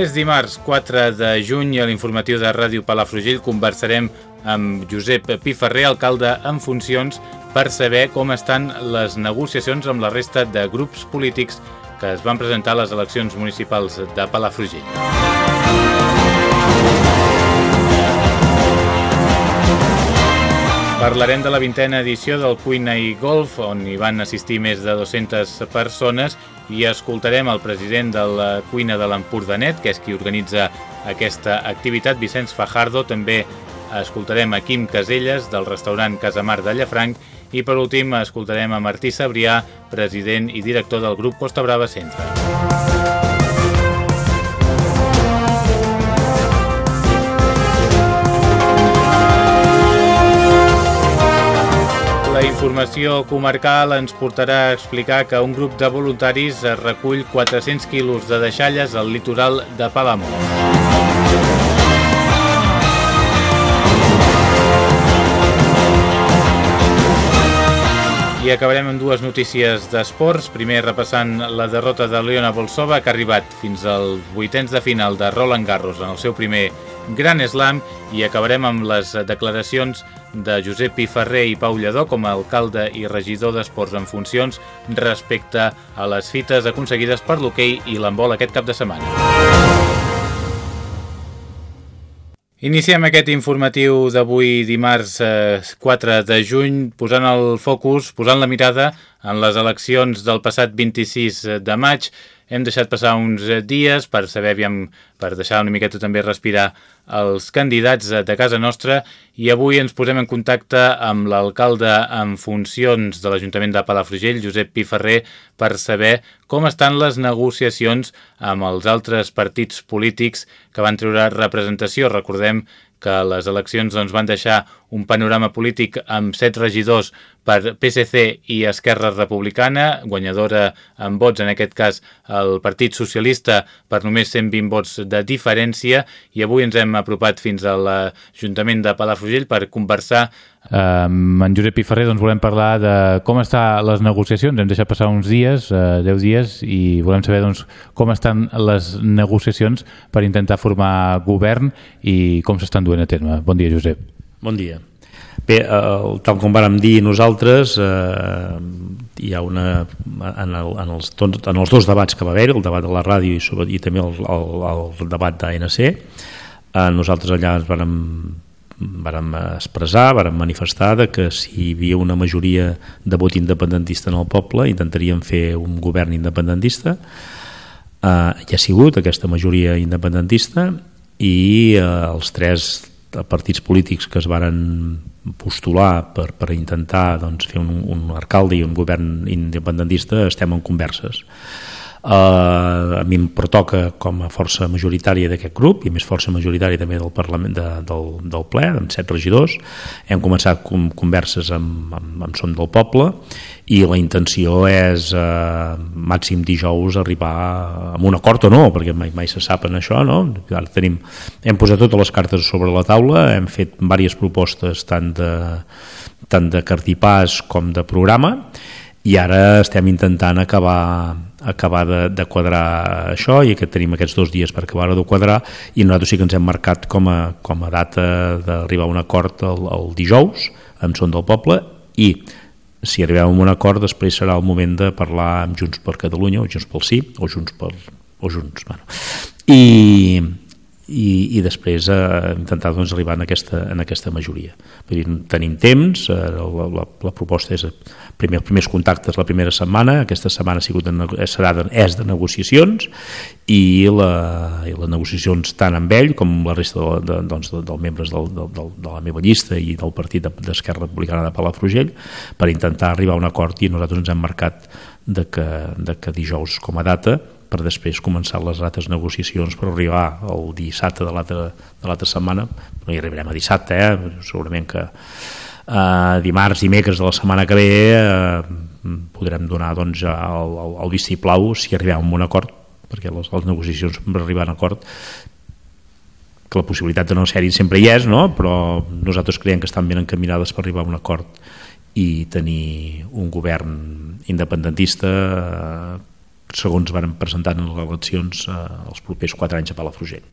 És dimarts 4 de juny a l'informatiu de Ràdio Palafrugell conversarem amb Josep Piferrer, alcalde en funcions, per saber com estan les negociacions amb la resta de grups polítics que es van presentar a les eleccions municipals de Palafrugell. Parlarem de la vintena edició del Cuina i Golf, on hi van assistir més de 200 persones, i escoltarem el president de la Cuina de l'Empordanet, que és qui organitza aquesta activitat, Vicenç Fajardo. També escoltarem a Quim Caselles, del restaurant Casamar de Llafranc, i per últim escoltarem a Martí Sabrià, president i director del grup Costa Brava Centre. Informació comarcal ens portarà a explicar que un grup de voluntaris recull 400 quilos de deixalles al litoral de Palamós. I acabarem amb dues notícies d'esports. Primer repassant la derrota de Leona Bolsova, que ha arribat fins als vuitens de final de Roland Garros en el seu primer Gran Slam i acabarem amb les declaracions de Josep Piferrer i Pau Lledó com a alcalde i regidor d'Esports en funcions respecte a les fites aconseguides per l'hoquei i l'embol aquest cap de setmana. Iniciem aquest informatiu d'avui dimarts eh, 4 de juny posant el focus, posant la mirada en les eleccions del passat 26 de maig. Hem deixat passar uns dies per saber, aviam, per deixar una miqueta també respirar els candidats de casa nostra i avui ens posem en contacte amb l'alcalde en funcions de l'Ajuntament de Palafrugell, Josep Piferrer, per saber com estan les negociacions amb els altres partits polítics que van treure representació. Recordem que les eleccions doncs, van deixar un panorama polític amb set regidors per PSC i Esquerra Republicana, guanyadora amb vots, en aquest cas el Partit Socialista, per només 120 vots de diferència, i avui ens hem apropat fins a l'Ajuntament de Palafrugell per conversar amb en Josep Piferrer doncs, volem parlar de com estan les negociacions. Hem deixat passar uns dies, uh, 10 dies, i volem saber doncs, com estan les negociacions per intentar formar govern i com s'estan duent a terme. Bon dia, Josep. Bon dia. Bé, eh, tal com vàrem dir nosaltres, eh, hi ha una... En, el, en, els, en els dos debats que va haver el debat de la ràdio i, sobre, i també el, el, el debat d'ANC, eh, nosaltres allà ens vàrem vàrem expressar, vàrem manifestar de que si hi havia una majoria de vot independentista en el poble intentaríem fer un govern independentista. Eh, hi ha sigut aquesta majoria independentista i eh, els tres partits polítics que es varen postular per, per intentar doncs, fer un, un alcalde i un govern independentista estem en converses Uh, a mi em pertoca com a força majoritària d'aquest grup i més força majoritària també del Parlament de, del, del ple, amb set regidors hem començat com, converses amb, amb, amb Som del Poble i la intenció és uh, màxim dijous arribar amb un acord o no, perquè mai, mai se sap en això no? Ara tenim, hem posat totes les cartes sobre la taula, hem fet diverses propostes tant de, tant de cartipàs com de programa i ara estem intentant acabar acabar de, de quadrar això i que tenim aquests dos dies per acabar de quadrar i nosaltres sí que ens hem marcat com a, com a data d'arribar a un acord el, el dijous amb Son del Poble i si arribem a un acord després serà el moment de parlar amb Junts per Catalunya o Junts pel Sí o Junts per o Junts bueno. i, i, i després eh, intentar doncs, arribar en aquesta, en aquesta majoria. Vull dir, tenim temps, eh, la, la, la proposta és primer, els primers contactes la primera setmana, aquesta setmana ha sigut de, serà de, és de negociacions i, la, i les negociacions tant amb ell com la resta de, de, doncs, de, dels membres del, de, de, de la meva llista i del partit d'Esquerra Republicana de Palafrugell per intentar arribar a un acord i nosaltres ens hem marcat de que, de que dijous com a data per després començar les altres negociacions per arribar al dissabte de l'altra setmana, no hi arribarem a dissabte, eh? segurament que eh, dimarts, dimecres de la setmana que ve eh, podrem donar doncs, el, el, el vistiplau si arribem a un acord, perquè les, les negociacions per arribar a un acord que la possibilitat de no ser-hi sempre hi és, no? però nosaltres creiem que estan ben encaminades per arribar a un acord i tenir un govern independentista eh, segons van presentar en les eleccions eh, els propers quatre anys a Palafrugell.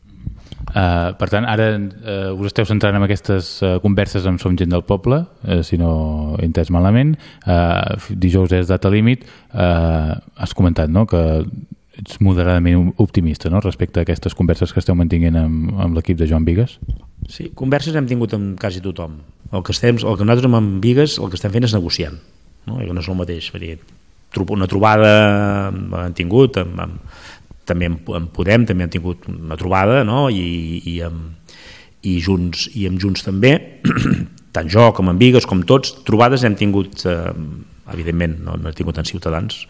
Uh, per tant, ara uh, us esteu centrant en aquestes uh, converses amb Som Gent del Poble, uh, si no he entès malament. Uh, dijous és data límit. Uh, has comentat no? que ets moderadament optimista no? respecte a aquestes converses que esteu mantinguent amb, amb l'equip de Joan Vigues? Sí, converses hem tingut amb quasi tothom. El que, estem, el que nosaltres amb Vigues el que estem fent és negociant. No? I no és el mateix. Dir, una trobada hem tingut amb, amb, també en, Podem també hem tingut una trobada no? I, i, amb, i, junts, i amb Junts també tant jo com en Vigues com tots trobades hem tingut eh, evidentment no, no he tingut en Ciutadans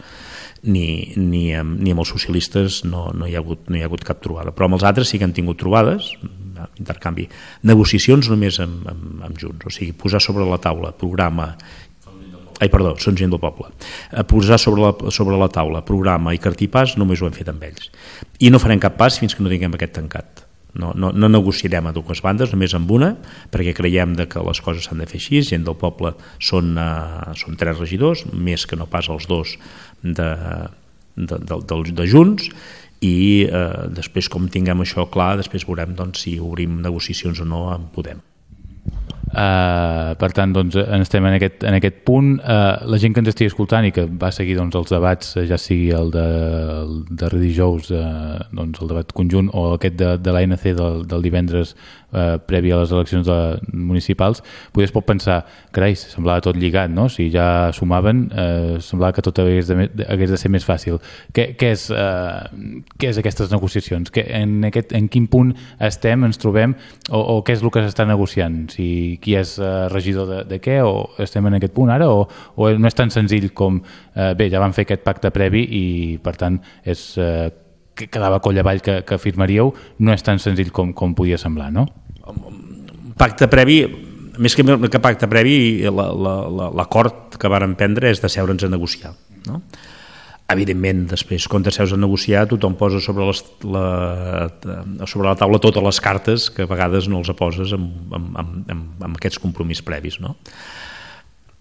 ni, ni, amb, ni amb els socialistes no, no, hi ha hagut, no hi ha hagut cap trobada però amb els altres sí que han tingut trobades intercanvi, negociacions només amb, amb, amb Junts, o sigui, posar sobre la taula programa ai, perdó, són gent del poble, a posar sobre la, sobre la taula programa i cartipàs només ho hem fet amb ells. I no farem cap pas fins que no tinguem aquest tancat. No, no, no negociarem a dues bandes, només amb una, perquè creiem de que les coses s'han de fer així, gent del poble són, uh, són tres regidors, més que no pas els dos de, de, de, de, de Junts, i eh, després com tinguem això clar, després veurem doncs, si obrim negociacions o no en Podem. Uh, per tant, doncs, estem en aquest, en aquest punt. Uh, la gent que ens estigui escoltant i que va seguir doncs, els debats, ja sigui el de, el de dijous, uh, doncs, el debat conjunt, o aquest de, de l'ANC del, del divendres eh, previ a les eleccions de, municipals, potser es pot pensar, carai, semblava tot lligat, no? Si ja sumaven, eh, semblava que tot hagués de, hagués de ser més fàcil. Què, què, és, eh, què és aquestes negociacions? Que, en, aquest, en quin punt estem, ens trobem, o, o què és el que s'està negociant? Si qui és eh, regidor de, de què, o estem en aquest punt ara, o, o no és tan senzill com, eh, bé, ja vam fer aquest pacte previ i, per tant, és... Eh, que quedava coll avall que, que firmaríeu no és tan senzill com, com podia semblar, no? Pacte previ, més que, pacte previ, l'acord que varen prendre és de seure'ns a negociar, no? Evidentment després te seus a negociar tothom posa sobre, les, la, sobre la taula totes les cartes que a vegades no els poses amb, amb, amb, amb aquests compromís previs no?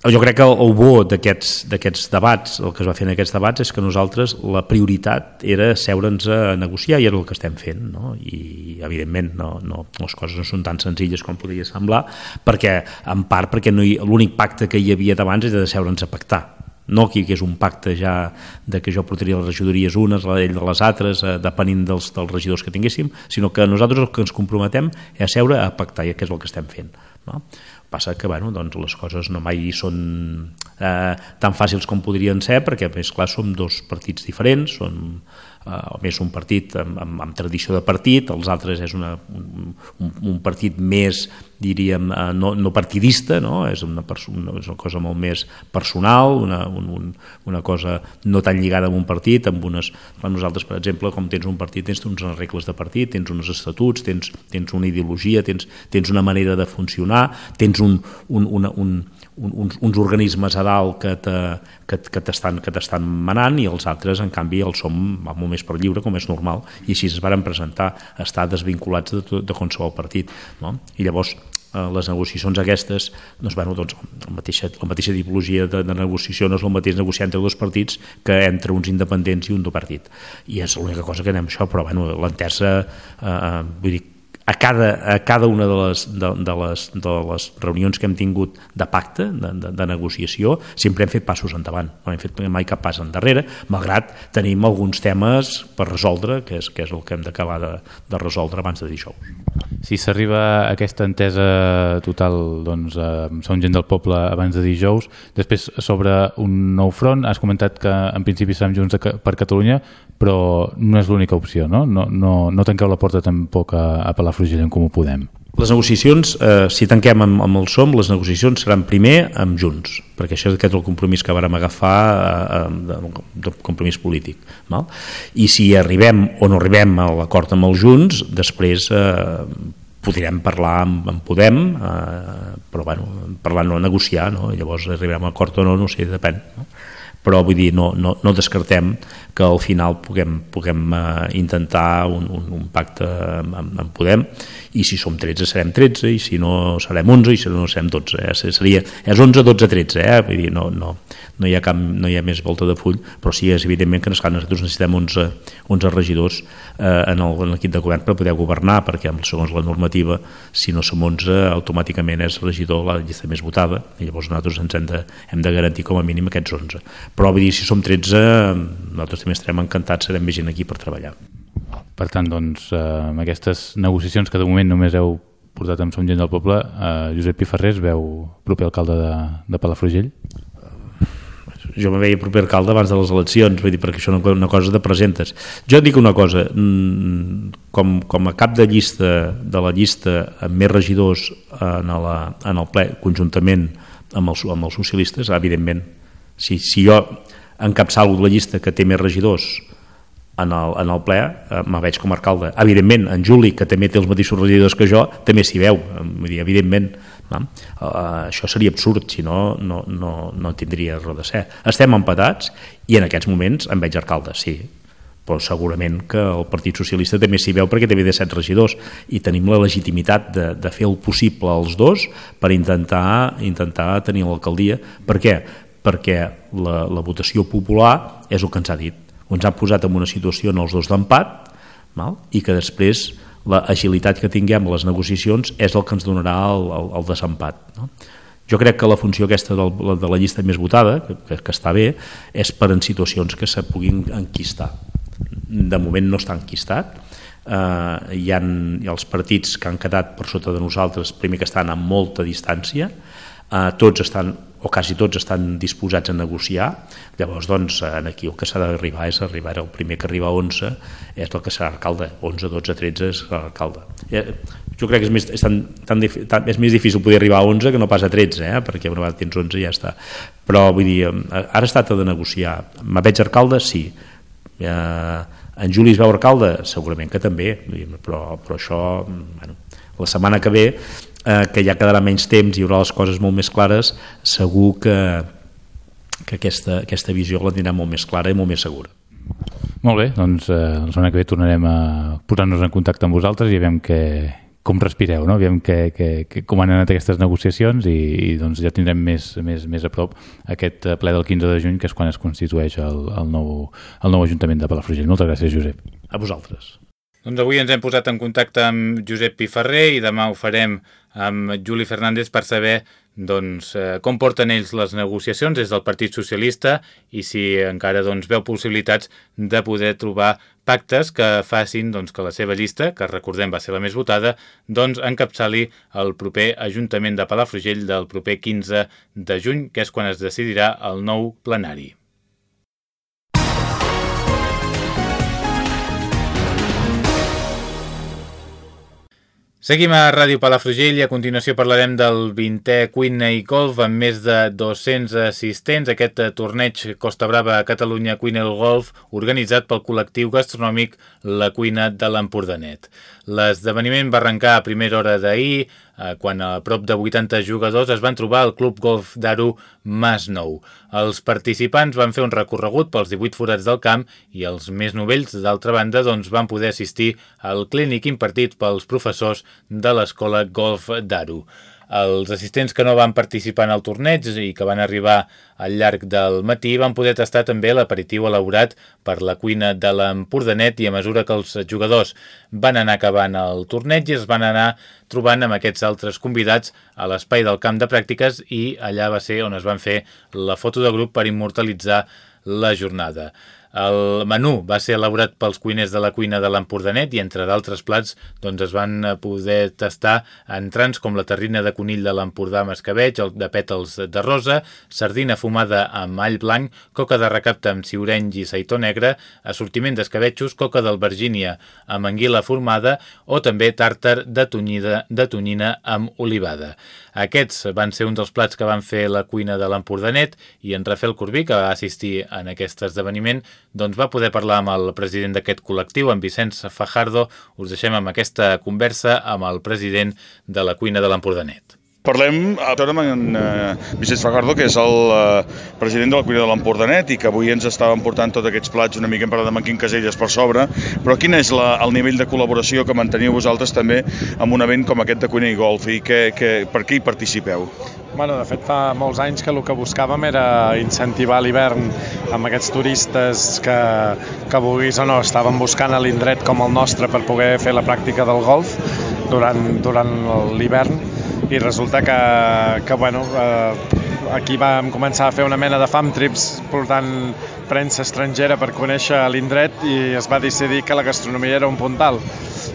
jo crec que el, el bo d'aquests debats, el que es va fer en aquests debats és que nosaltres la prioritat era seure'ns a negociar i era el que estem fent no? i evidentment no, no, les coses no són tan senzilles com podria semblar perquè en part perquè no l'únic pacte que hi havia d'abans era de seure'ns a pactar no aquí que és un pacte ja de que jo portaria les regidories unes, ell de les altres, eh, depenent dels, dels regidors que tinguéssim, sinó que nosaltres el que ens comprometem és a seure a pactar, i que és el que estem fent. No? Passa que bueno, doncs les coses no mai són eh, tan fàcils com podrien ser, perquè, més clar, som dos partits diferents, som eh, més un partit amb, amb, amb tradició de partit, els altres és una, un, un partit més, diríem, eh, no, no partidista, no? És, una és una cosa molt més personal, una, un, un, una cosa no tan lligada amb un partit, amb unes... Per nosaltres, per exemple, com tens un partit, tens unes regles de partit, tens uns estatuts, tens, tens una ideologia, tens, tens una manera de funcionar, tens un, un, una, un, uns, uns organismes a dalt que t'estan que, que manant i els altres, en canvi, els som molt més per lliure, com és normal, i així es varen presentar, estar desvinculats de, de qualsevol partit. No? I llavors, eh, les negociacions aquestes, doncs, bueno, doncs, la, mateixa, la mateixa tipologia de, de negociació no és el mateix negociar entre dos partits que entre uns independents i un do partit. I és l'única cosa que anem això, però bueno, l'entesa, eh, vull dir, a cada, a cada una de les, de, de, les, de les reunions que hem tingut de pacte, de, de, de negociació, sempre hem fet passos endavant, no hem fet mai cap pas endarrere, malgrat tenim alguns temes per resoldre, que és, que és el que hem d'acabar de, de resoldre abans de dijous. Si s'arriba aquesta entesa total doncs, amb Som Gent del Poble abans de dijous, després sobre un nou front, has comentat que en principi serem Junts per Catalunya, però no és l'única opció, no? No, no? no tanqueu la porta tampoc a, a Palafrugell en Comú Podem. Les negociacions, eh, si tanquem amb, amb el SOM, les negociacions seran primer amb Junts, perquè això és el compromís que vàrem agafar eh, de, de compromís polític. Val? I si arribem o no arribem a l'acord amb els Junts, després eh, podrem parlar amb, amb Podem, eh, però bueno, parlar no negociar, no? llavors arribarem a acord o no, no sé, depèn. No? però vull dir, no, no, no descartem que al final puguem, puguem uh, intentar un, un, un pacte amb, amb Podem i si som 13 serem 13 i si no serem 11 i si no serem 12 eh? Seria, és 11, 12, 13 eh? vull dir, no, no, no, hi ha cap, no hi ha més volta de full però sí, és evidentment que nosaltres necessitem 11, 11 regidors eh, en l'equip de govern per poder governar perquè segons la normativa si no som 11 automàticament és regidor la llista més votada i llavors nosaltres ens hem de, hem de garantir com a mínim aquests 11 però vull dir, si som 13 nosaltres també estarem encantats serem més gent aquí per treballar per tant, doncs, eh, amb aquestes negociacions que de moment només heu portat amb Som Gent del Poble, eh, Josep Piferrés veu proper alcalde de, de Palafrugell? jo me veia proper alcalde abans de les eleccions, vull dir, perquè això és una, una cosa de presentes. Jo dic una cosa, mm, com, com a cap de llista de la llista amb més regidors en, la, en el ple, conjuntament amb els, amb els socialistes, evidentment, si, si jo encapçalo la llista que té més regidors en el, en el ple, eh, me veig com a alcalde. Evidentment, en Juli, que també té els mateixos regidors que jo, també s'hi veu, vull dir, evidentment, no? Uh, això seria absurd, si no, no, no, no tindria raó de ser. Estem empatats i en aquests moments em veig alcalde, sí, però segurament que el Partit Socialista també s'hi veu perquè també té set regidors i tenim la legitimitat de, de fer el possible als dos per intentar, intentar tenir l'alcaldia. Per què? Perquè la, la votació popular és el que ens ha dit. Ens ha posat en una situació en els dos d'empat i que després la agilitat que tinguem a les negociacions és el que ens donarà el, el, el desempat. No? Jo crec que la funció aquesta del, de la llista més votada, que, que està bé, és per en situacions que se puguin enquistar. De moment no està enquistat, eh, hi ha els partits que han quedat per sota de nosaltres, primer que estan a molta distància, eh, tots estan o quasi tots estan disposats a negociar, llavors doncs aquí el que s'ha d'arribar és arribar, el primer que arriba a 11 és el que serà alcalde, 11, 12, 13 és l'alcalde. Eh, jo crec que és més, és, tan, tan, tan, és més difícil poder arribar a 11 que no pas a 13, eh? perquè una vegada tens 11 ja està. Però vull dir, ara es tracta de negociar. Me veig alcalde? Sí. Eh, en Juli es veu alcalde? Segurament que també, però, però això, bueno, la setmana que ve eh, que ja quedarà menys temps i hi haurà les coses molt més clares, segur que, que aquesta, aquesta visió la tindrà molt més clara i molt més segura. Molt bé, doncs eh, la setmana que ve tornarem a posar-nos en contacte amb vosaltres i veiem que, com respireu, no? Aviam que, que, que, com han anat aquestes negociacions i, i doncs ja tindrem més, més, més a prop aquest ple del 15 de juny, que és quan es constitueix el, el, nou, el nou Ajuntament de Palafrugell. Moltes gràcies, Josep. A vosaltres. Doncs avui ens hem posat en contacte amb Josep Piferrer i demà ho farem amb Juli Fernández per saber doncs, eh, com porten ells les negociacions des del Partit Socialista i si encara doncs, veu possibilitats de poder trobar pactes que facin doncs, que la seva llista, que recordem va ser la més votada, doncs encapçali el proper Ajuntament de Palafrugell del proper 15 de juny, que és quan es decidirà el nou plenari. Seguim a Ràdio Palafrugell i a continuació parlarem del 20è Queen Golf amb més de 200 assistents. Aquest torneig Costa Brava a Catalunya Queen Golf organitzat pel col·lectiu gastronòmic La Cuina de l'Empordanet. L'esdeveniment va arrencar a primera hora d'ahir eh, quan a prop de 80 jugadors es van trobar al Club Golf d'Aro Mas Nou. Els participants van fer un recorregut pels 18 forats del camp i els més novells, d'altra banda, doncs, van poder assistir al clínic impartit pels professors de l'escola Golf d'Aro. Els assistents que no van participar en el torneig i que van arribar al llarg del matí van poder tastar també l'aperitiu elaborat per la cuina de l'Empordanet i a mesura que els jugadors van anar acabant el torneig i es van anar trobant amb aquests altres convidats a l'espai del camp de pràctiques i allà va ser on es van fer la foto de grup per immortalitzar la jornada. El menú va ser elaborat pels cuiners de la cuina de l'Empordanet i entre d'altres plats doncs, es van poder tastar entrants com la terrina de conill de l'Empordà amb escabeig, el de pètals de rosa, sardina fumada amb all blanc, coca de recapte amb ciureny i saitó negre, assortiment d'escabetxos, coca d'albergínia amb anguila formada o també tàrtar de tonyida de tonyina amb olivada. Aquests van ser un dels plats que van fer la cuina de l'Empordanet i en Rafael Corbí, que va assistir en aquest esdeveniment, doncs va poder parlar amb el president d'aquest col·lectiu, en Vicenç Fajardo. Us deixem amb aquesta conversa amb el president de la cuina de l'Empordanet. Parlem ara amb en eh, Vicenç Fajardo, que és el eh, president de la cuina de l'Empordanet i que avui ens estàvem portant tots aquests plats, una mica hem parlat amb en Quim Caselles per sobre, però quin és la, el nivell de col·laboració que manteniu vosaltres també amb un event com aquest de cuina i golf i que, que, per què hi participeu? Bueno, de fet, fa molts anys que el que buscàvem era incentivar l'hivern amb aquests turistes que, que vulguis o no estaven buscant a l'indret com el nostre per poder fer la pràctica del golf durant, durant l'hivern i resulta que, que bueno, eh, aquí vam començar a fer una mena de fam trips portant premsa estrangera per conèixer l'indret i es va decidir que la gastronomia era un puntal.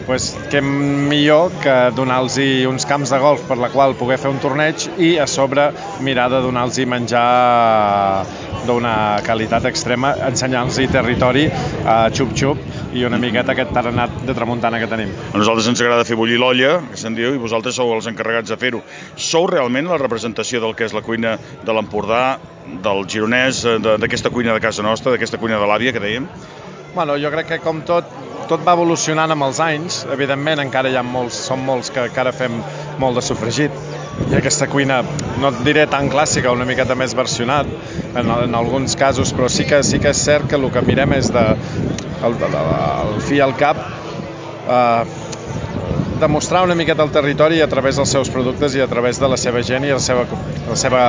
Pues, què millor que donar-los uns camps de golf per la qual poder fer un torneig i a sobre mirar de donar-los menjar d'una qualitat extrema, ensenyar-los territori a uh, xup-xup i una miqueta aquest taranat de tramuntana que tenim. A nosaltres ens agrada fer bullir l'olla, que se'n diu, i vosaltres sou els encarregats de fer-ho. Sou realment la representació del que és la cuina de l'Empordà, del gironès, d'aquesta cuina de casa nostra, d'aquesta cuina de l'àvia que dèiem? Bueno, jo crec que com tot, tot va evolucionant amb els anys. Evidentment, encara hi ha molts, som molts que encara fem molt de sofregit. I aquesta cuina, no et diré tan clàssica, una miqueta més versionat en, en alguns casos, però sí que, sí que és cert que el que mirem és de, el, el, el fi al cap, eh, demostrar una miqueta el territori a través dels seus productes i a través de la seva gent i la seva, la seva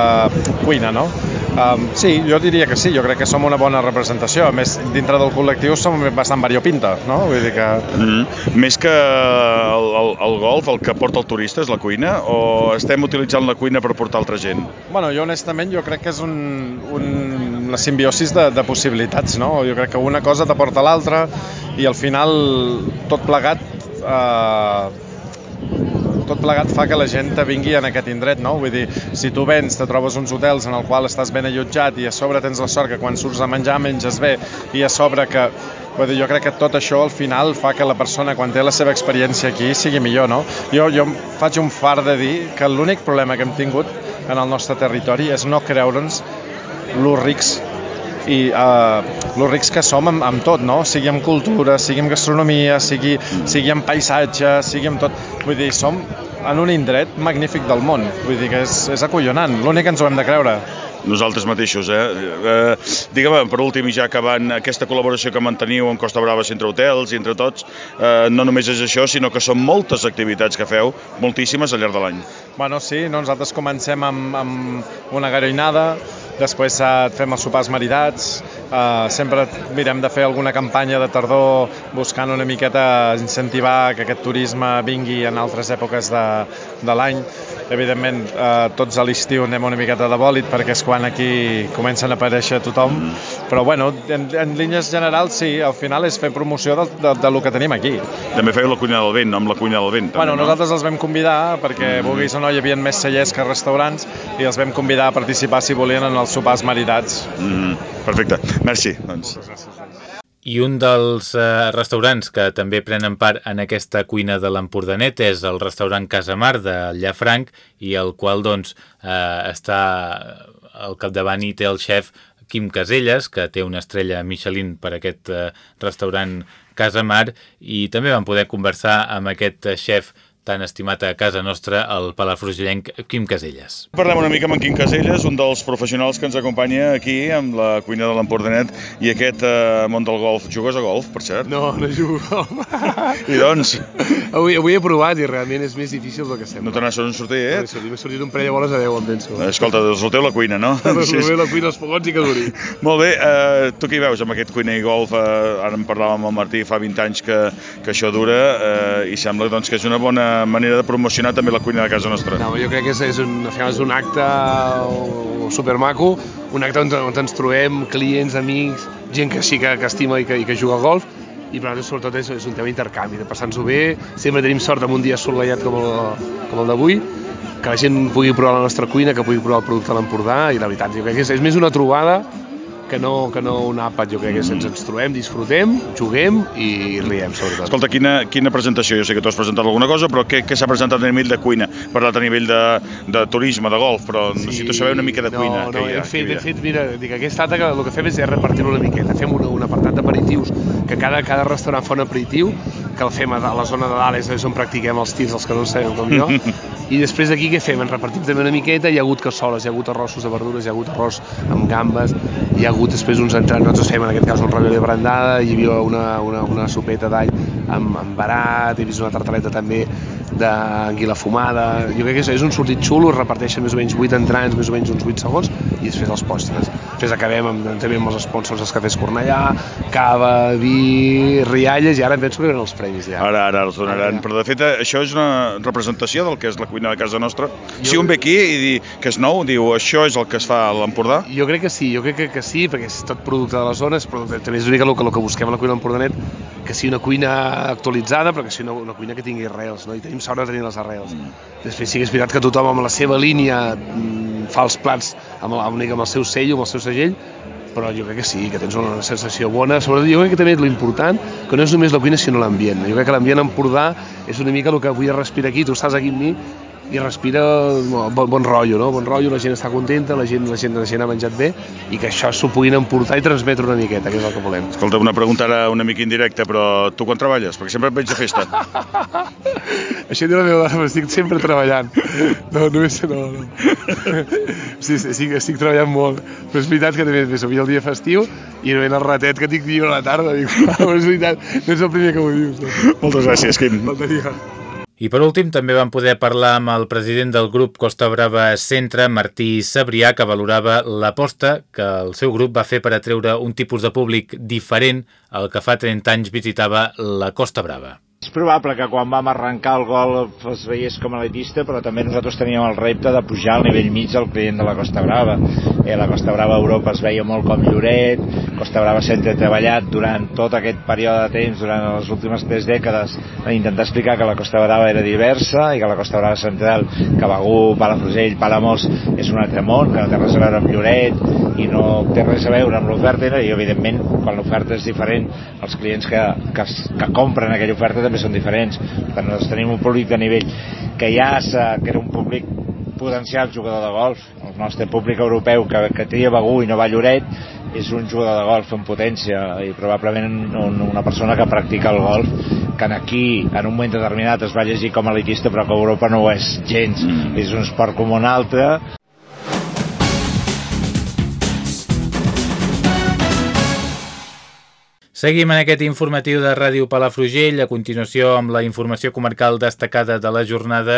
cuina, no? Um, sí, jo diria que sí, jo crec que som una bona representació. A més, dintre del col·lectiu som bastant variopinta, no? Vull dir que... Mm -hmm. Més que el, el, el golf, el que porta el turista és la cuina, o estem utilitzant la cuina per portar altra gent? Bueno, jo honestament jo crec que és un, un, una simbiosis de, de possibilitats, no? Jo crec que una cosa t'aporta l'altra i al final tot plegat eh, tot plegat fa que la gent te vingui en aquest indret, no? Vull dir, si tu vens, te trobes uns hotels en el qual estàs ben allotjat i a sobre tens la sort que quan surts a menjar menges bé i a sobre que Vull dir, jo crec que tot això al final fa que la persona quan té la seva experiència aquí sigui millor, no? Jo, jo faig un far de dir que l'únic problema que hem tingut en el nostre territori és no creure'ns lo rics i eh, lo rics que som amb, amb tot, no? Sigui amb cultura, sigui amb gastronomia, sigui, sigui amb paisatge, sigui amb tot. Vull dir, som en un indret magnífic del món. Vull dir que és, és acollonant. L'únic que ens ho hem de creure nosaltres mateixos. Eh? Eh, Digue'm, per últim, ja acabant, aquesta col·laboració que manteniu en Costa Brava entre hotels i entre tots, eh, no només és això, sinó que són moltes activitats que feu, moltíssimes al llarg de l'any. Bueno, sí, no, nosaltres comencem amb, amb una garoinada, després fem els sopars maridats, eh, sempre mirem de fer alguna campanya de tardor buscant una miqueta incentivar que aquest turisme vingui en altres èpoques de, de l'any evidentment eh, tots a l'estiu anem una miqueta de bòlit perquè és quan aquí comencen a aparèixer tothom mm. però bueno, en, en línies generals sí, al final és fer promoció de, de, de lo que tenim aquí. També feu la cuina del vent, no? amb la cuina del vent. També, bueno, no? nosaltres els vam convidar perquè mm. vulguis o no hi havia més cellers que restaurants i els vam convidar a participar si volien en els sopars maridats. Mm. Perfecte, merci. Doncs. I un dels eh, restaurants que també prenen part en aquesta cuina de l'Empordanet és el restaurant Casamar de Llafranc i el qual doncs, eh, està al capdavant i té el xef Quim Caselles, que té una estrella Michelin per aquest eh, restaurant Casamar i també vam poder conversar amb aquest xef tan estimat a casa nostra, el palafrugellenc Quim Caselles. Parlem una mica amb en Quim Caselles, un dels professionals que ens acompanya aquí amb la cuina de l'Empordanet i aquest eh, món del golf. Jugues a golf, per cert? No, no jugo. I doncs? avui, avui he provat i realment és més difícil del que sembla. No te n'has sortit, eh? M'he sortit un parell de boles a 10, em penso. Escolta, resolteu la cuina, no? Resolveu la cuina, els fogons i que duri. Molt bé, eh, tu què hi veus amb aquest cuina i golf? Eh, ara en parlàvem amb el Martí fa 20 anys que, que això dura eh, i sembla doncs, que és una bona manera de promocionar també la cuina de casa nostra. No, jo crec que és, és, un, és un acte supermaco, un acte on, on ens trobem clients, amics, gent que sí que, que estima i que, i que juga al golf, i per nosaltres sobretot és, és un tema d'intercanvi, de passar-nos-ho bé, sempre tenim sort amb un dia assolellat com el, com el d'avui, que la gent pugui provar la nostra cuina, que pugui provar el producte de l'Empordà, i la veritat, jo crec que és, és més una trobada que no, que no un àpat, jo crec que ens, ens trobem, disfrutem, juguem i riem, sobretot. Escolta, quina, quina presentació? Jo sé que tu has presentat alguna cosa, però què, què s'ha presentat a nivell de cuina? Parlat a nivell de, de turisme, de golf, però sí, necessito saber una mica de cuina. No, no, ha, fet, hem fet, mira, dic, aquesta data que el que fem és repartir-ho una miqueta. Fem un, un apartat d'aperitius, que cada, cada restaurant fa un aperitiu, que el fem a la zona de dalt, és on practiquem els tirs, els que no en sabem com jo, i després d'aquí què fem? En repartim també una miqueta, hi ha hagut cassoles, hi ha hagut arrossos de verdures, hi ha hagut arròs amb gambes, hi ha hagut després uns entrants, nosaltres fem en aquest cas un rotllo de brandada, hi havia una, una, una sopeta d'all amb, amb barat, he vist una tartaleta també d'anguila fumada, jo crec que és, és un sortit xulo, es reparteixen més o menys 8 entrants, més o menys uns 8 segons, i després els postres. Després acabem amb, també amb els sponsors dels cafès Cornellà, cava, vi, rialles, i ara penso que eren els premis ja. Ara, ara els donaran, però de fet això és una representació del que és la cuina de casa nostra. Jo... Si un ve aquí i di que és nou, diu això és el que es fa a l'Empordà? Jo crec que sí, jo crec que, que sí, perquè és tot producte de la zona, és producte, també és una mica el que, el que busquem a la cuina d'Empordanet, que sigui una cuina actualitzada, però que sigui una, una cuina que tingui arrels, no? i tenim sort de tenir les arrels. Mm. Després sí que és veritat que tothom amb la seva línia mm, fa els plats amb, amb, amb el seu sell, amb el seu segell, però jo crec que sí, que tens una sensació bona. Sobretot jo crec que també és l'important, que no és només la cuina sinó l'ambient. Jo crec que l'ambient Empordà és una mica el que vull respirar aquí, tu estàs aquí amb mi i respira bon, bon rotllo, no? bon rotllo, la gent està contenta, la gent, la gent, la gent ha menjat bé i que això s'ho puguin emportar i transmetre una miqueta, que és el que volem. Escolta, una pregunta ara una mica indirecta, però tu quan treballes? Perquè sempre et veig de festa. això diu la meva dona, estic sempre treballant. No, només... No, no. Sí, sí, sí, estic treballant molt, però és veritat que també és el dia festiu i no ven el ratet que tinc dia a la tarda, dic, és veritat, no és el primer que ho dius. No? Moltes gràcies, Quim. Moltes gràcies. I per últim també vam poder parlar amb el president del grup Costa Brava Centre, Martí Sabrià, que valorava l'aposta que el seu grup va fer per atreure un tipus de públic diferent al que fa 30 anys visitava la Costa Brava. És probable que quan vam arrencar el golf es veiés com a elitista, però també nosaltres teníem el repte de pujar al nivell mig del client de la Costa Brava. Eh, la Costa Brava a Europa es veia molt com Lloret, Costa Brava sempre ha treballat durant tot aquest període de temps, durant les últimes tres dècades, a intentar explicar que la Costa Brava era diversa i que la Costa Brava central, que Begú, Palafrugell, Palamós, és un altre món, que no té res a veure amb Lloret i no té res a veure amb l'oferta i, evidentment, quan l'oferta és diferent, els clients que, que, que compren aquella oferta també també són diferents. Per nosaltres tenim un públic de nivell que ja que era un públic potencial jugador de golf. El nostre públic europeu que, que tria Begú i no va Lloret és un jugador de golf en potència i probablement un, una persona que practica el golf que aquí en un moment determinat es va llegir com a elitista però que a Europa no ho és gens. Mm. És un esport com un altre Seguim en aquest informatiu de Ràdio Palafrugell, a continuació amb la informació comarcal destacada de la jornada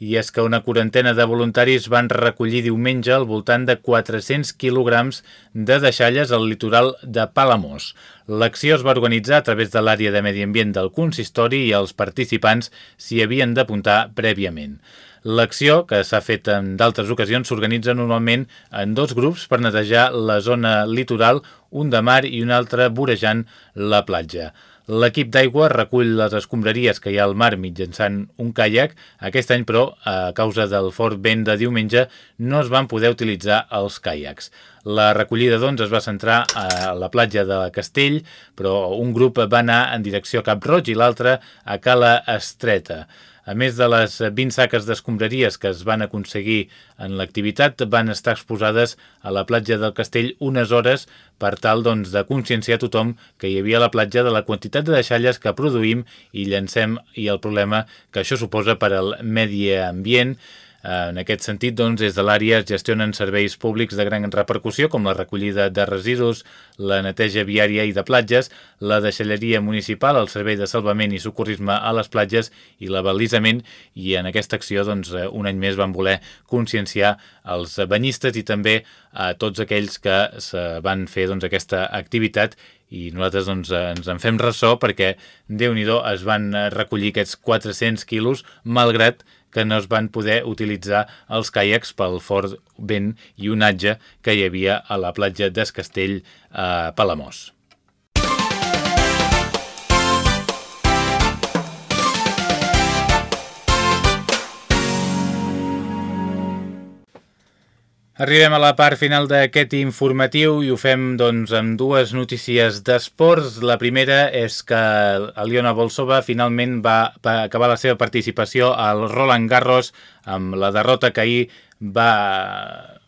i és que una quarantena de voluntaris van recollir diumenge al voltant de 400 quilograms de deixalles al litoral de Palamós. L'acció es va organitzar a través de l'àrea de medi ambient del consistori i els participants s'hi havien d'apuntar prèviament. L'acció, que s'ha fet en d'altres ocasions, s'organitza normalment en dos grups per netejar la zona litoral, un de mar i un altre vorejant la platja. L'equip d'aigua recull les escombraries que hi ha al mar mitjançant un caiac. Aquest any, però, a causa del fort vent de diumenge, no es van poder utilitzar els caiacs. La recollida doncs es va centrar a la platja de Castell, però un grup va anar en direcció a Cap Roig i l'altre a Cala Estreta. A més de les 20 saques d'escombraries que es van aconseguir en l'activitat, van estar exposades a la platja del Castell unes hores per tal doncs, de conscienciar tothom que hi havia a la platja de la quantitat de deixalles que produïm i llancem i el problema que això suposa per al medi ambient, en aquest sentit, doncs, des de l'àrea es gestionen serveis públics de gran repercussió com la recollida de residus, la neteja viària i de platges, la deixalleria municipal, el servei de salvament i socorrisme a les platges i l'abalisament. I en aquesta acció doncs, eh, un any més van voler conscienciar els banyistes i també a tots aquells que se van fer doncs, aquesta activitat. I nosaltres doncs, ens en fem ressò perquè, déu nhi es van recollir aquests 400 quilos, malgrat que no es van poder utilitzar els caiacs pel fort vent i onatge que hi havia a la platja d'Escastell a Palamós. Arribem a la part final d'aquest informatiu i ho fem doncs, amb dues notícies d'esports. La primera és que Aliona Bolsova finalment va, acabar la seva participació al Roland Garros amb la derrota que ahir va,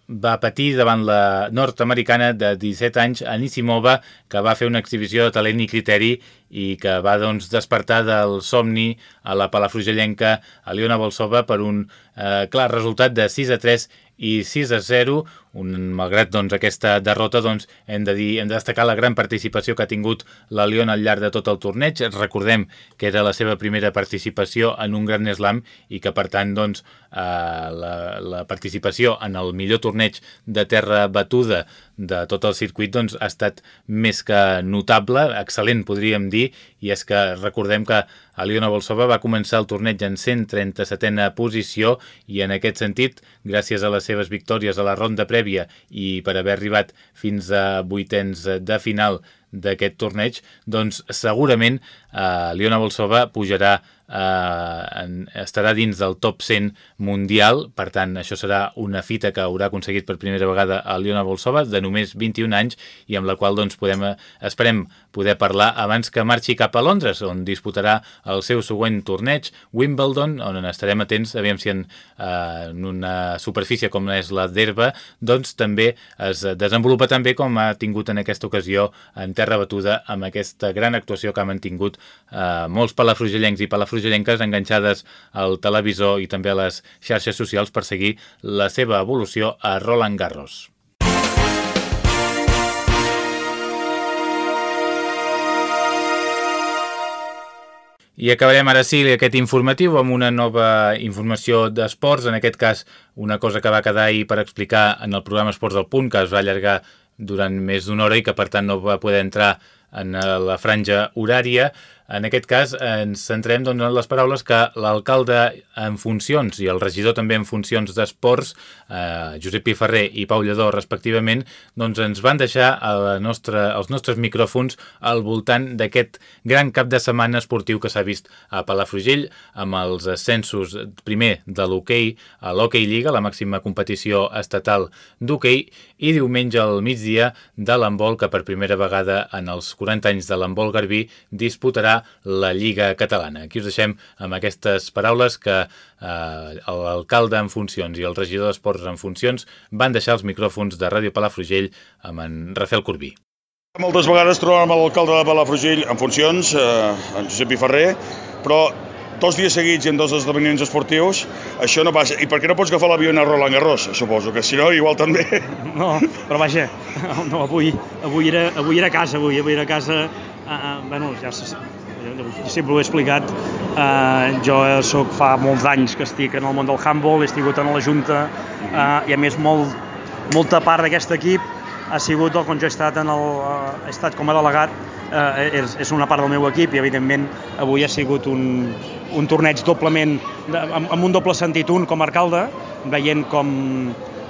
va patir davant la nord-americana de 17 anys, Anisimova, que va fer una exhibició de talent i criteri i que va doncs, despertar del somni a la palafrugellenca Aliona Bolsova per un eh, clar resultat de 6 a 3 i 6 a 0, un, malgrat doncs, aquesta derrota doncs, hem, de dir, hem de destacar la gran participació que ha tingut la Lion al llarg de tot el torneig. Recordem que era la seva primera participació en un gran slam i que per tant doncs, eh, la, la participació en el millor torneig de terra batuda de tot el circuit doncs, ha estat més que notable, excel·lent podríem dir, i és que recordem que Aliona Bolsova va començar el torneig en 137a posició i en aquest sentit, gràcies a les seves victòries a la ronda prèvia i per haver arribat fins a vuitens de final d'aquest torneig, doncs segurament eh, Liona Bolsova pujarà eh, en, estarà dins del top 100 mundial, per tant això serà una fita que haurà aconseguit per primera vegada a Liona Bolsova de només 21 anys i amb la qual doncs podem, eh, esperem poder parlar abans que marxi cap a Londres on disputarà el seu següent torneig Wimbledon, on estarem atents aviam si en, eh, en una superfície com és la d'herba doncs també es desenvolupa també com ha tingut en aquesta ocasió en terra batuda amb aquesta gran actuació que ha mantingut eh, molts palafrugellencs i palafrugellenques enganxades al televisor i també a les xarxes socials per seguir la seva evolució a Roland Garros. I acabarem ara sí aquest informatiu amb una nova informació d'esports, en aquest cas una cosa que va quedar ahir per explicar en el programa Esports del Punt, que es va allargar durant més d'una hora i que per tant no va poder entrar en la franja horària. En aquest cas ens centrem doncs, en les paraules que l'alcalde en funcions i el regidor també en funcions d'esports, eh, Josep Piferrer i Pau Lledó respectivament, doncs ens van deixar a la nostra, als nostres micròfons al voltant d'aquest gran cap de setmana esportiu que s'ha vist a Palafrugell amb els ascensos primer de l'hoquei a l'Hockey Lliga, la màxima competició estatal d'hoquei, i diumenge al migdia de l'handbol que per primera vegada en els 40 anys de l'handbol garbí disputarà la Lliga Catalana. Aquí us deixem amb aquestes paraules que eh, l'alcalde en funcions i el regidor d'Esports en funcions van deixar els micròfons de Ràdio Palafrugell amb en Rafael Corbí. Moltes vegades trobem l'alcalde de Palafrugell en funcions, eh, en Josep Ferrer, però dos dies seguits i en dos esdeveniments esportius, això no passa. I per què no pots agafar l'avió i anar a Roland Garros? Suposo que si no, igual també. No, però vaja, no, avui, avui, era, avui era a casa, avui, avui era a casa, uh, uh, bueno, ja sempre ho he explicat, eh, jo sóc fa molts anys que estic en el món del handball, he estigut en la Junta eh, i a més molt, molta part d'aquest equip ha sigut el quan jo he estat, en el, eh, he estat com a delegat, eh, és, és una part del meu equip i evidentment avui ha sigut un, un torneig doblement, amb, amb un doble sentit, un com a alcalde, veient com,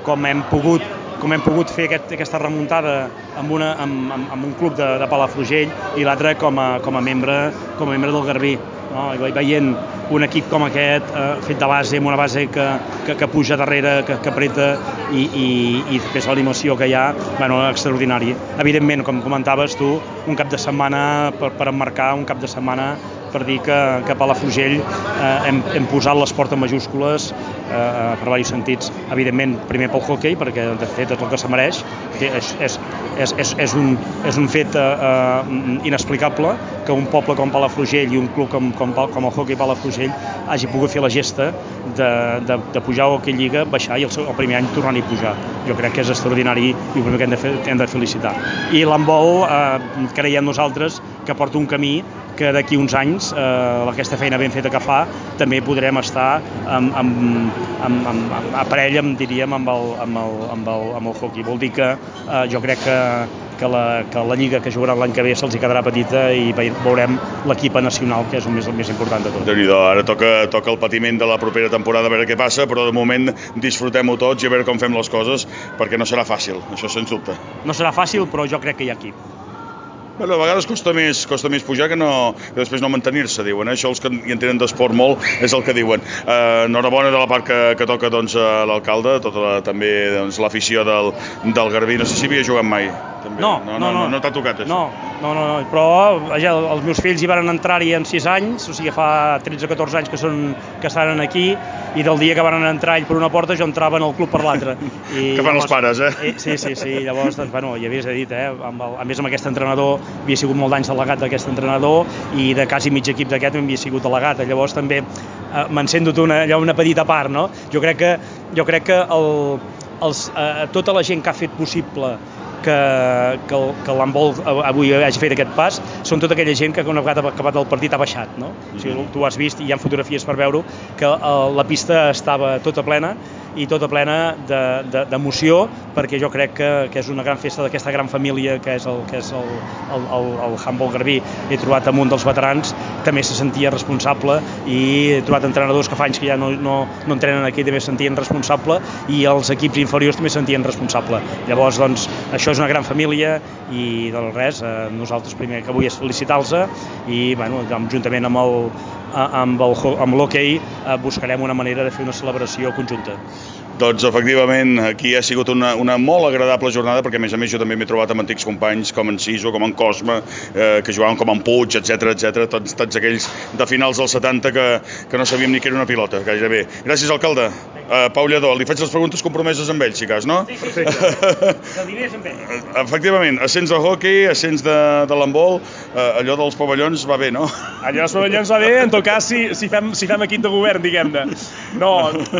com hem pogut com hem pogut fer aquest, aquesta remuntada amb, una, amb, amb, amb un club de, de Palafrugell i l'altre com, a, com, a membre, com a membre del Garbí. No? I veient un equip com aquest, eh, fet de base, amb una base que, que, que puja darrere, que, que apreta i, i, i després l'animació que hi ha, bueno, extraordinari. Evidentment, com comentaves tu, un cap de setmana per, per emmarcar, un cap de setmana per dir que, que a Palafrugell eh, hem, hem posat l'esport en majúscules eh, per diversos sentits. Evidentment, primer pel hockey, perquè de fet és el que se mereix, és, és, és, és, és, un, és un fet eh, eh, inexplicable que un poble com Palafrugell i un club com, com, com el hockey Palafrugell hagi pogut fer la gesta de, de, de pujar a hockey lliga, baixar i el, seu, el primer any tornar-hi a pujar. Jo crec que és extraordinari i el primer que hem de, fer, hem de felicitar. I l'handbol, eh, creiem nosaltres, que porta un camí que d'aquí uns anys, eh, aquesta feina ben feta que fa, també podrem estar amb, amb, amb, amb, amb a parell, amb, diríem, amb el, amb, el, amb, el, amb el hockey. Vol dir que eh, jo crec que, que, la, que la lliga que jugaran l'any que ve se'ls quedarà petita i veurem l'equip nacional, que és el més, el més important de tot. déu nhi ara toca, toca el patiment de la propera temporada a veure què passa, però de moment disfrutem-ho tots i a veure com fem les coses, perquè no serà fàcil, això sens dubte. No serà fàcil, però jo crec que hi ha equip. Bueno, a vegades costa més, costa més pujar que, no, que després no mantenir-se, diuen. Eh? Això els que hi entenen d'esport molt és el que diuen. Eh, enhorabona de la part que, que toca doncs, l'alcalde, tota la, també doncs, l'afició del, del Garbí. No sé si havia jugat mai. També. No, no, no, no, no. no t'ha tocat, això. No, no, no, no. però vaja, els meus fills hi van entrar-hi en 6 anys, o sigui, fa 13-14 anys que, són, que estan aquí, i del dia que van entrar ell per una porta jo entrava en el club per l'altra. I Que fan els pares, eh? I, sí, sí, sí, llavors, doncs, bueno, ja havies dit, eh, amb el, a més amb aquest entrenador, havia sigut molt d'anys delegat d'aquest entrenador i de quasi mig equip d'aquest havia sigut delegat, llavors també eh, me'n sento una, allò una petita part, no? Jo crec que, jo crec que el, els, eh, tota la gent que ha fet possible que, que, que l'handbol avui hagi fet aquest pas són tota aquella gent que una vegada acabat el partit ha baixat, no? O sigui, tu has vist, i hi ha fotografies per veure, que eh, la pista estava tota plena i tota plena de- de- d'emoció de, perquè jo crec que, que és una gran festa d'aquesta gran família que és el, que és el, el, el, el handball garbí. He trobat amb un dels veterans també se sentia responsable i he trobat entrenadors que fa anys que ja no, no, no entrenen aquí també se sentien responsable i els equips inferiors també se sentien responsable. Llavors, doncs, això és una gran família i del res, eh, nosaltres primer que vull és felicitar-los i, bueno, juntament amb el amb l'hoquei eh, buscarem una manera de fer una celebració conjunta. Doncs efectivament, aquí ha sigut una, una molt agradable jornada perquè a més a més jo també m'he trobat amb antics companys com en Siso, com en Cosme, eh, que jugaven com en Puig, etc etc. Tots, tots aquells de finals dels 70 que, que no sabíem ni que era una pilota, gairebé. Gràcies, alcalde. Uh, Pau Lledó, li faig les preguntes compromeses amb ell, si cas, no? Sí, perfecte. El diner és amb ell. Efectivament, ascens de hockey, ascens de, de l'handbol, eh, allò dels pavellons va bé, no? Allò dels pavellons va bé, en tot cas, si, si, fem, si fem equip de govern, diguem-ne. No,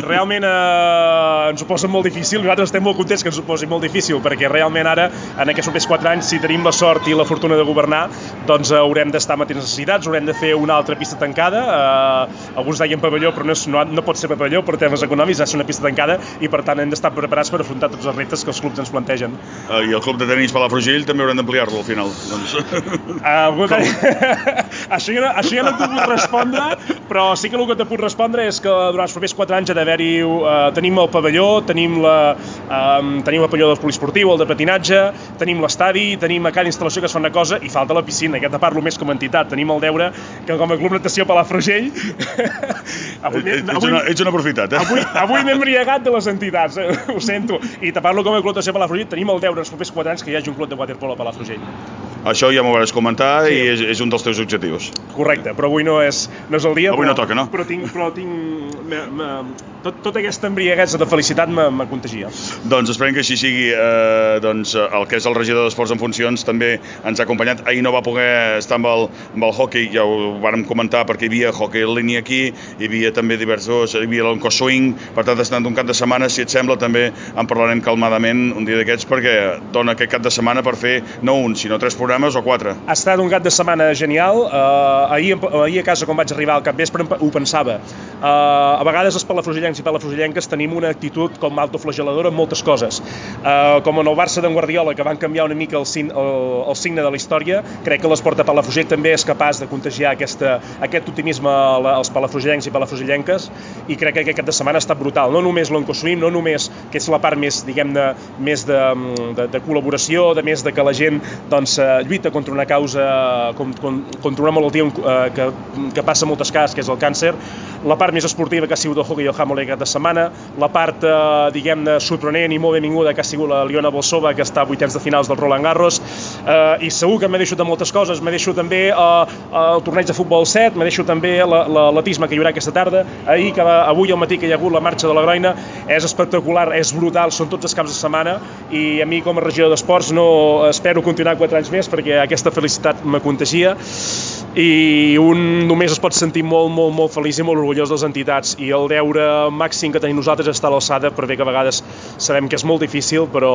realment eh, ens ho posa molt difícil, nosaltres estem molt contents que ens ho posi molt difícil, perquè realment ara, en aquests propers 4 anys, si tenim la sort i la fortuna de governar, doncs eh, haurem d'estar amb mateixes necessitats, haurem de fer una altra pista tancada, eh, alguns deien pavelló, però no, és, no, no pot ser pavelló per temes econòmics, ha de ser una pista tancada, i per tant hem d'estar preparats per afrontar tots els reptes que els clubs ens plantegen. Eh, I el club de tenis Palafrugell també haurem d'ampliar-lo al final. Doncs. Uh, això, ja no, això ja no t'ho puc respondre, però sí que el que te puc respondre és que durant els propers 4 anys ha d'haver-hi... Uh, tenim el pavelló, tenim, la, um, tenim el pavelló del poliesportiu, el de patinatge, tenim l'estadi, tenim a cada instal·lació que es fa una cosa i falta la piscina, aquesta parlo més com a entitat. Tenim el deure que com a club natació Palafrugell... avui, ets, una, ets un aprofitat, eh? Avui, avui m'he embriagat de les entitats, eh? ho sento. I te parlo com a club natació Palafrugell, tenim el deure els propers 4 anys que hi hagi un club de waterpolo a Palafrugell. Això ja m'ho vas comentar sí. i és, és un dels teus objectius. Correcte, però avui no és, no és el dia. Avui però, no toca, no? Però tinc, però tinc me, me, tot, tota aquesta embriaguesa de felicitat me, me contagia. Doncs esperem que així sigui. Eh, doncs, el que és el regidor d'Esports en Funcions també ens ha acompanyat. Ahir no va poder estar amb el, amb el hockey, ja ho vàrem comentar, perquè hi havia hockey en línia aquí, hi havia també diversos, hi havia l'Onco Swing, per tant, estan un cap de setmana, si et sembla, també en parlarem calmadament un dia d'aquests, perquè dona aquest cap de setmana per fer no un, sinó tres programes o quatre. Ha estat un cap de setmana genial. Uh, ahir, ahir a casa, quan vaig arribar al capvespre, em- ho pensava. eh, a vegades els palafrugellencs i palafrugellenques tenim una actitud com autoflageladora en moltes coses. Eh, com en el Barça d'en Guardiola, que van canviar una mica el, sin, el, el signe de la història, crec que l'esport de Palafrugell també és capaç de contagiar aquesta, aquest optimisme als palafrugellencs i palafrugellenques i crec que aquest cap de setmana ha estat brutal. No només l'encossuim, no només que és la part més, diguem-ne, més de, de, de col·laboració, de més de que la gent doncs, eh, lluita contra una causa, contra una malaltia eh, que, que passa moltes cases, que és el càncer, la part més esportiva que ha sigut el hockey i el aquesta setmana, la part, eh, diguem-ne, sorprenent i molt benvinguda que ha sigut la Liona Bolsova, que està a vuitens de finals del Roland Garros, eh, i segur que m'he deixat de moltes coses, m'he deixat també eh, el torneig de futbol 7, m'he deixat també l'atletisme que hi haurà aquesta tarda, ahir, que avui al matí que hi ha hagut la marxa de la Groina, és espectacular, és brutal, són tots els caps de setmana, i a mi com a regidor d'esports no espero continuar quatre anys més perquè aquesta felicitat me contagia i un només es pot sentir molt, molt, molt feliç i molt orgullós de les entitats i el deure màxim que tenim nosaltres és estar a l'alçada per bé que a vegades sabem que és molt difícil però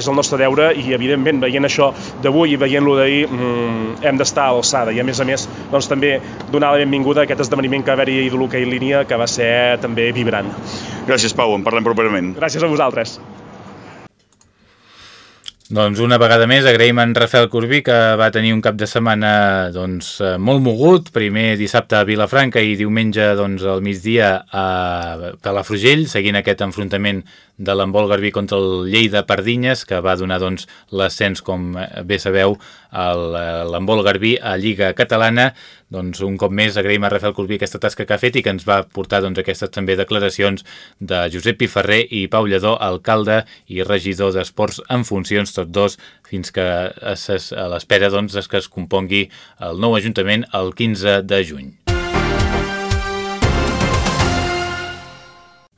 és el nostre deure i evidentment veient això d'avui i veient-lo d'ahir mmm, hem d'estar a l'alçada i a més a més doncs, també donar la benvinguda a aquest esdeveniment que va haver-hi de l'hoquei línia que va ser també vibrant. Gràcies Pau, en parlem properament. Gràcies a vosaltres. Doncs una vegada més agraïm en Rafael Corbí que va tenir un cap de setmana doncs, eh, molt mogut, primer dissabte a Vilafranca i diumenge doncs, al migdia a Palafrugell, seguint aquest enfrontament de l'embol Garbí contra el Lleida Pardinyes, que va donar doncs, l'ascens, com bé sabeu, a l'embol Garbí a Lliga Catalana. Doncs un cop més agraïm a Rafael Corbí aquesta tasca que ha fet i que ens va portar doncs, aquestes també declaracions de Josep Piferrer i Pau Lledó, alcalde i regidor d'Esports en funcions, tots dos, fins que a l'espera doncs, que es compongui el nou Ajuntament el 15 de juny.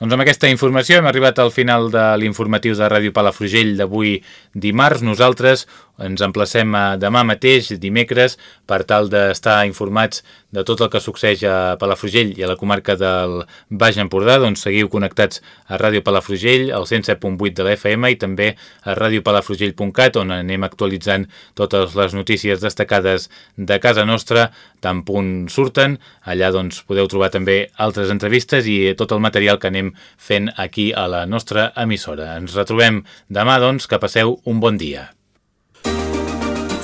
Doncs amb aquesta informació hem arribat al final de l'informatiu de Ràdio Palafrugell d'avui dimarts. Nosaltres ens emplacem a demà mateix, dimecres, per tal d'estar informats de tot el que succeeix a Palafrugell i a la comarca del Baix Empordà. Doncs seguiu connectats a Ràdio Palafrugell, al 107.8 de l'FM i també a radiopalafrugell.cat, on anem actualitzant totes les notícies destacades de casa nostra, tant punt surten. Allà doncs, podeu trobar també altres entrevistes i tot el material que anem fent aquí a la nostra emissora. Ens retrobem demà, doncs, que passeu un bon dia.